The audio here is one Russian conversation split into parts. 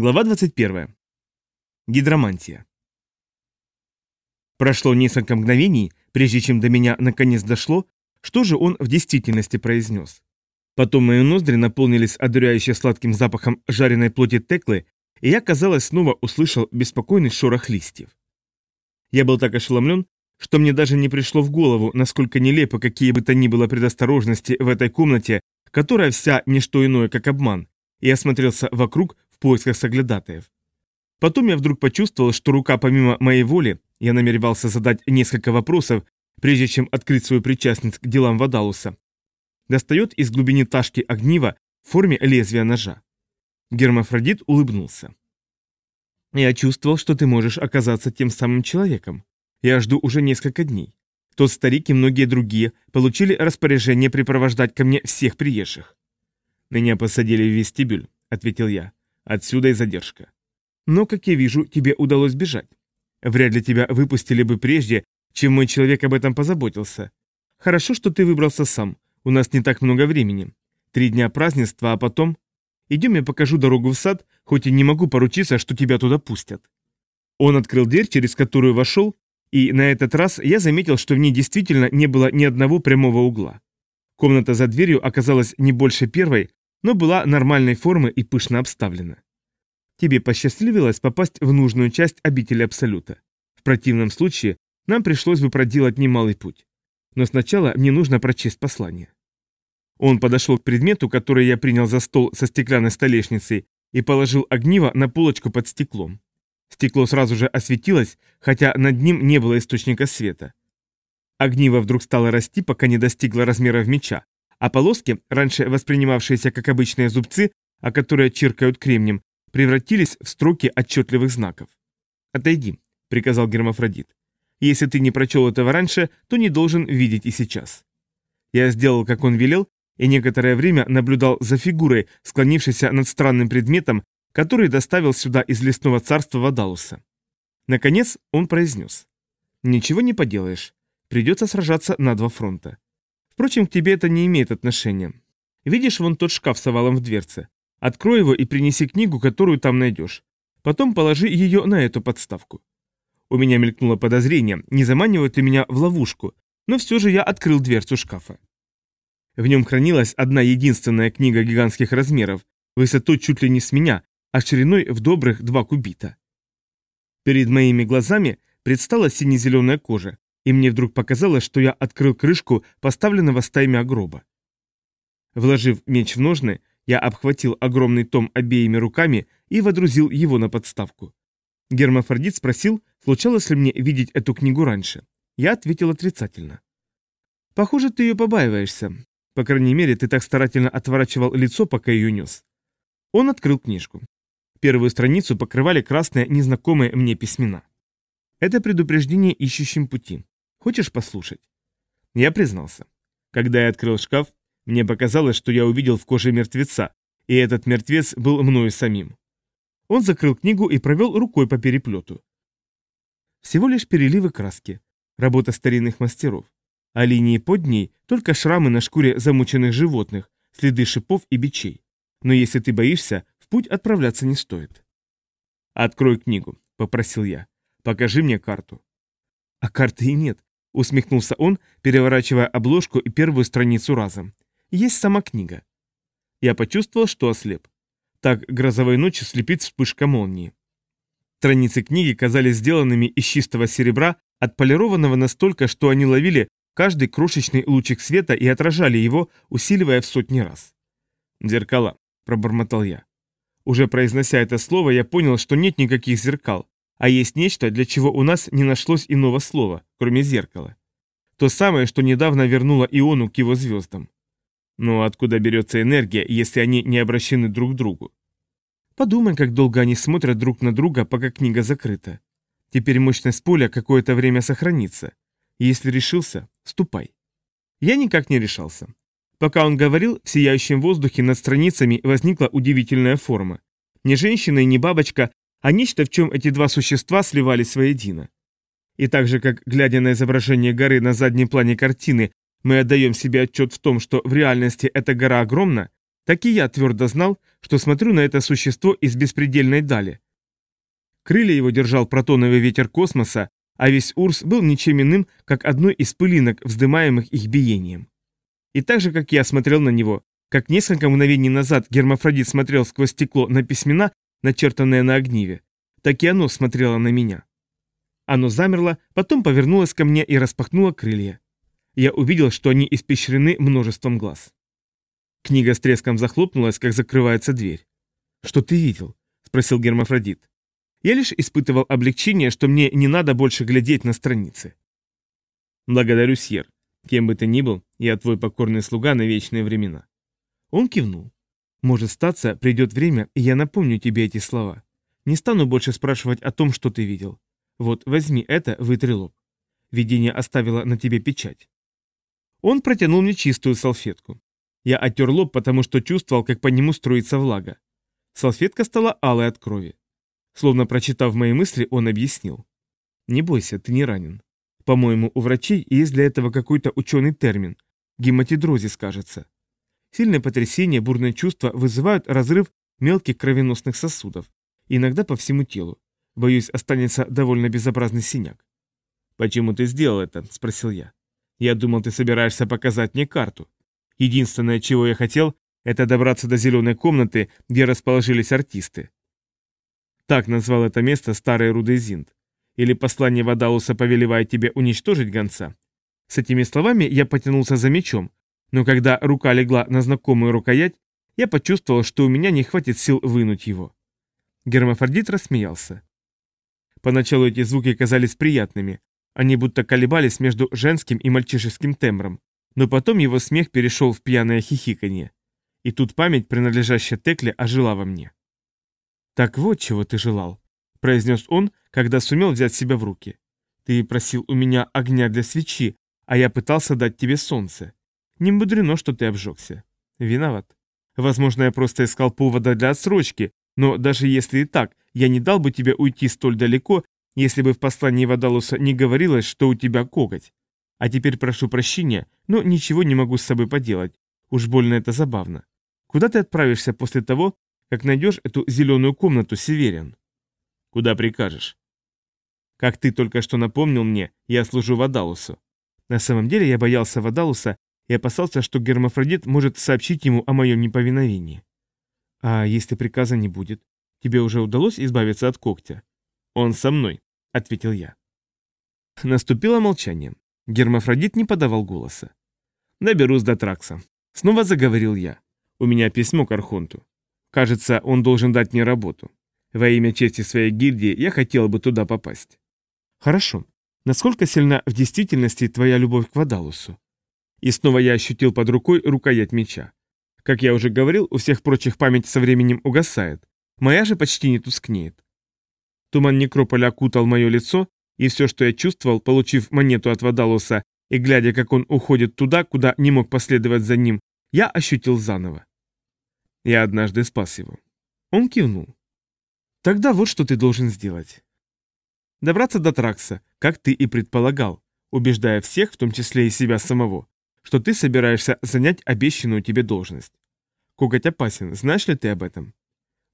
Глава 21. Гидромантия. Прошло несколько мгновений, прежде чем до меня наконец дошло, что же он в действительности произнес. Потом мои ноздри наполнились одуряюще сладким запахом жареной плоти Теклы, и я, казалось, снова услышал беспокойный шорох листьев. Я был так ошеломлен, что мне даже не пришло в голову, насколько нелепо какие бы то ни было предосторожности в этой комнате, которая вся не что иное, как обман, и осмотрелся вокруг поисках соглядатаев. Потом я вдруг почувствовал, что рука помимо моей воли, я намеревался задать несколько вопросов, прежде чем открыть свою причастность к делам Вадалуса, достает из глубины ташки огнива в форме лезвия ножа. Гермафродит улыбнулся. «Я чувствовал, что ты можешь оказаться тем самым человеком. Я жду уже несколько дней. Тот старик и многие другие получили распоряжение припровождать ко мне всех приезжих. Меня посадили в вестибюль, ответил я. Отсюда и задержка. Но, как я вижу, тебе удалось бежать. Вряд ли тебя выпустили бы прежде, чем мой человек об этом позаботился. Хорошо, что ты выбрался сам. У нас не так много времени. Три дня празднества, а потом... Идем, я покажу дорогу в сад, хоть и не могу поручиться, что тебя туда пустят. Он открыл дверь, через которую вошел, и на этот раз я заметил, что в ней действительно не было ни одного прямого угла. Комната за дверью оказалась не больше первой, но была нормальной формы и пышно обставлена. Тебе посчастливилось попасть в нужную часть обители Абсолюта. В противном случае нам пришлось бы проделать немалый путь. Но сначала мне нужно прочесть послание. Он подошел к предмету, который я принял за стол со стеклянной столешницей, и положил огниво на полочку под стеклом. Стекло сразу же осветилось, хотя над ним не было источника света. Огниво вдруг стало расти, пока не достигло размеров меча, а полоски, раньше воспринимавшиеся как обычные зубцы, а которые чиркают кремнем, превратились в строки отчетливых знаков. «Отойди», — приказал Гермафродит. «Если ты не прочел этого раньше, то не должен видеть и сейчас». Я сделал, как он велел, и некоторое время наблюдал за фигурой, склонившейся над странным предметом, который доставил сюда из лесного царства Вадалуса. Наконец он произнес. «Ничего не поделаешь. Придется сражаться на два фронта. Впрочем, к тебе это не имеет отношения. Видишь вон тот шкаф с овалом в дверце? Открой его и принеси книгу, которую там найдешь. Потом положи ее на эту подставку. У меня мелькнуло подозрение, не заманивают ли меня в ловушку, но все же я открыл дверцу шкафа. В нем хранилась одна единственная книга гигантских размеров, высотой чуть ли не с меня, а шириной в добрых два кубита. Перед моими глазами предстала сине-зеленая кожа, и мне вдруг показалось, что я открыл крышку поставленного стаймя гроба. Вложив меч в ножны, я обхватил огромный том обеими руками и водрузил его на подставку. Гермафродит спросил, случалось ли мне видеть эту книгу раньше. Я ответил отрицательно. «Похоже, ты ее побаиваешься. По крайней мере, ты так старательно отворачивал лицо, пока ее нес». Он открыл книжку. Первую страницу покрывали красные незнакомые мне письмена. Это предупреждение ищущим пути. Хочешь послушать? Я признался. Когда я открыл шкаф, мне показалось, что я увидел в коже мертвеца, и этот мертвец был мною самим. Он закрыл книгу и провел рукой по переплету. Всего лишь переливы краски, работа старинных мастеров, а линии под ней только шрамы на шкуре замученных животных, следы шипов и бичей. Но если ты боишься, в путь отправляться не стоит. «Открой книгу», — попросил я. «Покажи мне карту». «А карты и нет. — усмехнулся он, переворачивая обложку и первую страницу разом. «Есть сама книга». Я почувствовал, что ослеп. Так грозовой ночью слепит вспышка молнии. Страницы книги казались сделанными из чистого серебра, отполированного настолько, что они ловили каждый крошечный лучик света и отражали его, усиливая в сотни раз. «Зеркала», — пробормотал я. Уже произнося это слово, я понял, что нет никаких зеркал, а есть нечто, для чего у нас не нашлось иного слова, кроме зеркала. То самое, что недавно вернуло Иону к его звездам. Но откуда берется энергия, если они не обращены друг к другу? Подумай, как долго они смотрят друг на друга, пока книга закрыта. Теперь мощность поля какое-то время сохранится. если решился, ступай. Я никак не решался. Пока он говорил, в сияющем воздухе над страницами возникла удивительная форма. Ни женщина и ни бабочка а нечто, в чем эти два существа сливались воедино. И так же, как, глядя на изображение горы на заднем плане картины, мы отдаем себе отчет в том, что в реальности эта гора огромна, так и я твердо знал, что смотрю на это существо из беспредельной дали. Крылья его держал протоновый ветер космоса, а весь Урс был ничем иным, как одной из пылинок, вздымаемых их биением. И так же, как я смотрел на него, как несколько мгновений назад гермафродит смотрел сквозь стекло на письмена, начертанные на огниве, так и оно смотрело на меня. Оно замерло, потом повернулось ко мне и распахнуло крылья. Я увидел, что они испещрены множеством глаз. Книга с треском захлопнулась, как закрывается дверь. «Что ты видел?» – спросил Гермафродит. Я лишь испытывал облегчение, что мне не надо больше глядеть на страницы. «Благодарю, Сьер. Кем бы ты ни был, я твой покорный слуга на вечные времена». Он кивнул. «Может статься, придет время, и я напомню тебе эти слова. Не стану больше спрашивать о том, что ты видел. Вот, возьми это, вытри лоб. Видение оставило на тебе печать». Он протянул мне чистую салфетку. Я оттер лоб, потому что чувствовал, как по нему струится влага. Салфетка стала алой от крови. Словно прочитав мои мысли, он объяснил. «Не бойся, ты не ранен. По-моему, у врачей есть для этого какой-то ученый термин. Гематидрозис, кажется. Сильное потрясение, бурные чувства вызывают разрыв мелких кровеносных сосудов, иногда по всему телу. Боюсь, останется довольно безобразный синяк. «Почему ты сделал это?» – спросил я. «Я думал, ты собираешься показать мне карту. Единственное, чего я хотел, это добраться до зеленой комнаты, где расположились артисты. Так назвал это место старый Рудезинт. Или послание Вадалуса повелевает тебе уничтожить гонца. С этими словами я потянулся за мечом, но когда рука легла на знакомую рукоять, я почувствовал, что у меня не хватит сил вынуть его. Гермафродит рассмеялся. Поначалу эти звуки казались приятными, они будто колебались между женским и мальчишеским тембром, но потом его смех перешел в пьяное хихиканье. И тут память, принадлежащая Текле, ожила во мне. «Так вот чего ты желал», — произнес он, когда сумел взять себя в руки. «Ты просил у меня огня для свечи, а я пытался дать тебе солнце. Не мудрено, что ты обжегся. Виноват. Возможно, я просто искал повода для отсрочки, но даже если и так, я не дал бы тебе уйти столь далеко, если бы в послании Вадалуса не говорилось, что у тебя коготь. А теперь прошу прощения, но ничего не могу с собой поделать. Уж больно это забавно. Куда ты отправишься после того, как найдешь эту зеленую комнату, Северин? Куда прикажешь? Как ты только что напомнил мне, я служу Вадалусу. На самом деле я боялся Вадалуса и опасался, что Гермафродит может сообщить ему о моем неповиновении. А если приказа не будет? Тебе уже удалось избавиться от когтя? Он со мной, ответил я. Наступило молчание. Гермафродит не подавал голоса. «Доберусь до Тракса». Снова заговорил я. «У меня письмо к Архонту. Кажется, он должен дать мне работу. Во имя чести своей гильдии я хотел бы туда попасть». «Хорошо. Насколько сильна в действительности твоя любовь к Вадалусу?» И снова я ощутил под рукой рукоять меча. Как я уже говорил, у всех прочих память со временем угасает. Моя же почти не тускнеет. Туман некрополя окутал мое лицо, и все, что я чувствовал, получив монету от Вадалуса и глядя, как он уходит туда, куда не мог последовать за ним, я ощутил заново. Я однажды спас его. Он кивнул. Тогда вот что ты должен сделать. Добраться до Тракса, как ты и предполагал, убеждая всех, в том числе и себя самого, что ты собираешься занять обещанную тебе должность. Коготь опасен, знаешь ли ты об этом?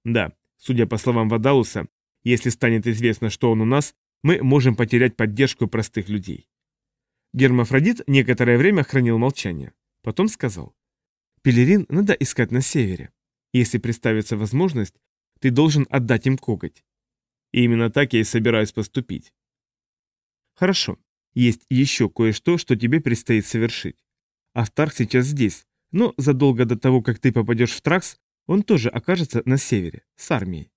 Да, судя по словам Вадалуса, если станет известно, что он у нас, мы можем потерять поддержку простых людей. Гермафродит некоторое время хранил молчание. Потом сказал. Пелерин надо искать на севере. Если представится возможность, ты должен отдать им коготь. И именно так я и собираюсь поступить. Хорошо. Есть еще кое-что, что тебе предстоит совершить. Астарх сейчас здесь, но задолго до того, как ты попадешь в Тракс, он тоже окажется на севере, с армией.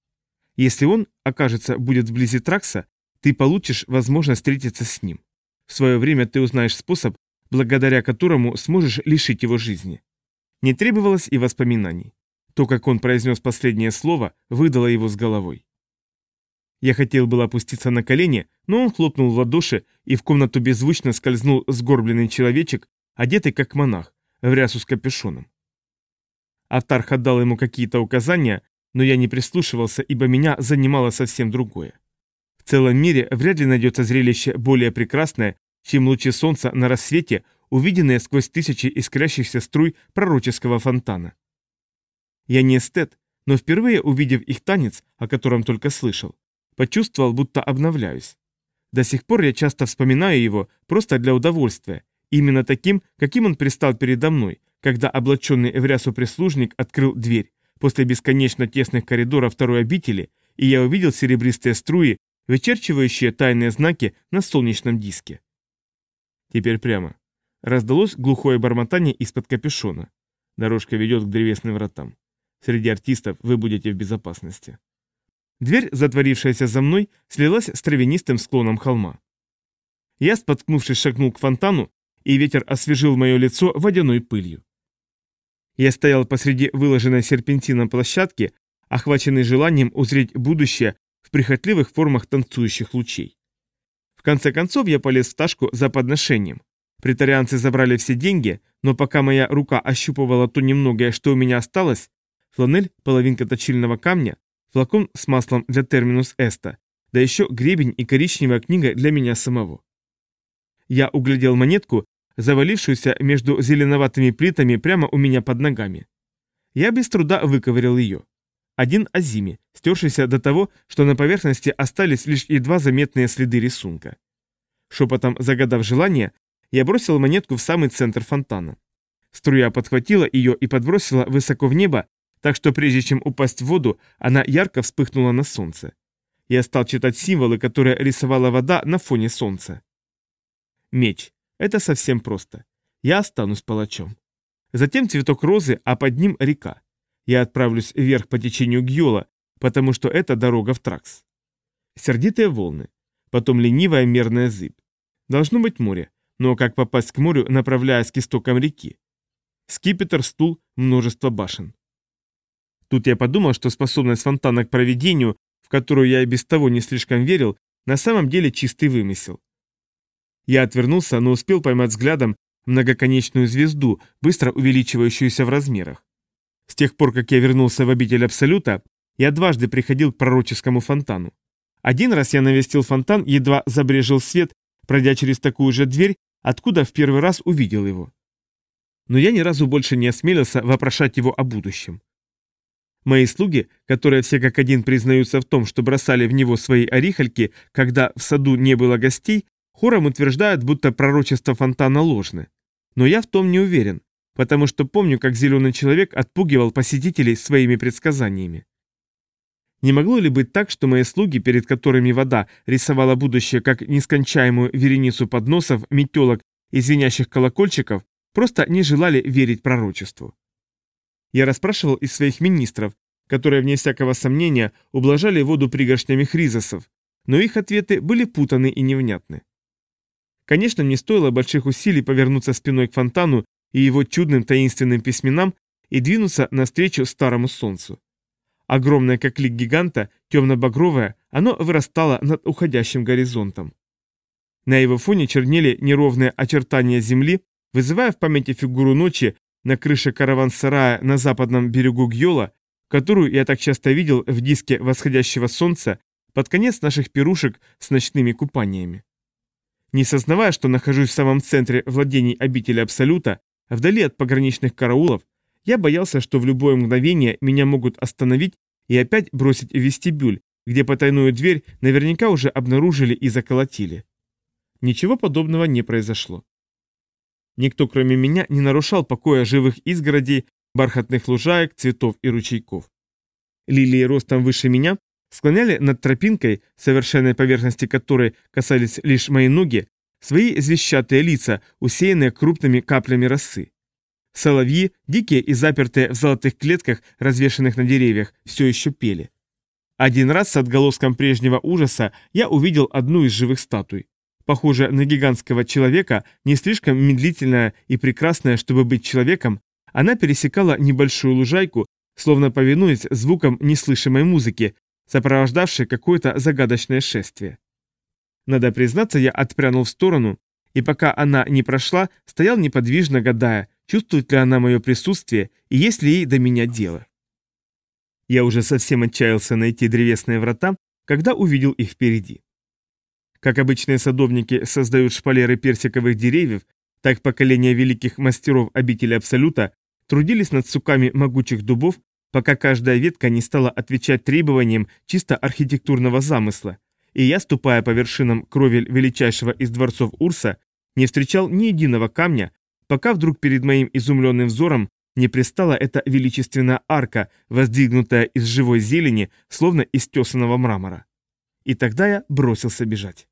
Если он, окажется, будет вблизи Тракса, ты получишь возможность встретиться с ним. В свое время ты узнаешь способ, благодаря которому сможешь лишить его жизни. Не требовалось и воспоминаний. То, как он произнес последнее слово, выдало его с головой. Я хотел было опуститься на колени, но он хлопнул в ладоши, и в комнату беззвучно скользнул сгорбленный человечек, одетый как монах, в рясу с капюшоном. Автарх отдал ему какие-то указания, но я не прислушивался, ибо меня занимало совсем другое целом мире вряд ли найдется зрелище более прекрасное, чем лучи солнца на рассвете, увиденные сквозь тысячи искрящихся струй пророческого фонтана. Я не эстет, но впервые увидев их танец, о котором только слышал, почувствовал, будто обновляюсь. До сих пор я часто вспоминаю его просто для удовольствия, именно таким, каким он пристал передо мной, когда облаченный в рясу прислужник открыл дверь после бесконечно тесных коридоров второй обители, и я увидел серебристые струи, вычерчивающие тайные знаки на солнечном диске. Теперь прямо. Раздалось глухое бормотание из-под капюшона. Дорожка ведет к древесным вратам. Среди артистов вы будете в безопасности. Дверь, затворившаяся за мной, слилась с травянистым склоном холма. Я, споткнувшись, шагнул к фонтану, и ветер освежил мое лицо водяной пылью. Я стоял посреди выложенной серпентином площадки, охваченный желанием узреть будущее в прихотливых формах танцующих лучей. В конце концов я полез в ташку за подношением. Притарианцы забрали все деньги, но пока моя рука ощупывала то немногое, что у меня осталось, фланель, половинка точильного камня, флакон с маслом для терминус эста, да еще гребень и коричневая книга для меня самого. Я углядел монетку, завалившуюся между зеленоватыми плитами прямо у меня под ногами. Я без труда выковырял ее. Один азими, стершийся до того, что на поверхности остались лишь едва заметные следы рисунка. Шепотом загадав желание, я бросил монетку в самый центр фонтана. Струя подхватила ее и подбросила высоко в небо, так что прежде чем упасть в воду, она ярко вспыхнула на солнце. Я стал читать символы, которые рисовала вода на фоне солнца. Меч. Это совсем просто. Я останусь палачом. Затем цветок розы, а под ним река. Я отправлюсь вверх по течению Гьола, потому что это дорога в Тракс. Сердитые волны. Потом ленивая мерная зыбь. Должно быть море, но как попасть к морю, направляясь к истокам реки? Скипетр, стул, множество башен. Тут я подумал, что способность фонтана к проведению, в которую я и без того не слишком верил, на самом деле чистый вымысел. Я отвернулся, но успел поймать взглядом многоконечную звезду, быстро увеличивающуюся в размерах. С тех пор, как я вернулся в обитель Абсолюта, я дважды приходил к пророческому фонтану. Один раз я навестил фонтан, едва забрежил свет, пройдя через такую же дверь, откуда в первый раз увидел его. Но я ни разу больше не осмелился вопрошать его о будущем. Мои слуги, которые все как один признаются в том, что бросали в него свои орихальки, когда в саду не было гостей, хором утверждают, будто пророчество фонтана ложны. Но я в том не уверен, потому что помню, как зеленый человек отпугивал посетителей своими предсказаниями. Не могло ли быть так, что мои слуги, перед которыми вода рисовала будущее как нескончаемую вереницу подносов, метелок и звенящих колокольчиков, просто не желали верить пророчеству? Я расспрашивал из своих министров, которые, вне всякого сомнения, ублажали воду пригоршнями хризосов, но их ответы были путаны и невнятны. Конечно, мне стоило больших усилий повернуться спиной к фонтану и его чудным таинственным письменам и двинуться навстречу старому солнцу. Огромное, как лик гиганта, темно-багровое, оно вырастало над уходящим горизонтом. На его фоне чернели неровные очертания земли, вызывая в памяти фигуру ночи на крыше караван-сарая на западном берегу Гьола, которую я так часто видел в диске восходящего солнца под конец наших пирушек с ночными купаниями. Не сознавая, что нахожусь в самом центре владений обители Абсолюта, вдали от пограничных караулов, я боялся, что в любое мгновение меня могут остановить и опять бросить в вестибюль, где потайную дверь наверняка уже обнаружили и заколотили. Ничего подобного не произошло. Никто, кроме меня, не нарушал покоя живых изгородей, бархатных лужаек, цветов и ручейков. Лилии ростом выше меня склоняли над тропинкой, совершенной поверхности которой касались лишь мои ноги, свои звещатые лица, усеянные крупными каплями росы. Соловьи, дикие и запертые в золотых клетках, развешанных на деревьях, все еще пели. Один раз с отголоском прежнего ужаса я увидел одну из живых статуй. Похожая на гигантского человека, не слишком медлительная и прекрасная, чтобы быть человеком, она пересекала небольшую лужайку, словно повинуясь звукам неслышимой музыки, сопровождавшей какое-то загадочное шествие. Надо признаться, я отпрянул в сторону, и пока она не прошла, стоял неподвижно, гадая, чувствует ли она мое присутствие и есть ли ей до меня дело. Я уже совсем отчаялся найти древесные врата, когда увидел их впереди. Как обычные садовники создают шпалеры персиковых деревьев, так поколения великих мастеров обители Абсолюта трудились над суками могучих дубов, пока каждая ветка не стала отвечать требованиям чисто архитектурного замысла, и я, ступая по вершинам кровель величайшего из дворцов Урса, не встречал ни единого камня, пока вдруг перед моим изумленным взором не пристала эта величественная арка, воздвигнутая из живой зелени, словно из тесаного мрамора. И тогда я бросился бежать.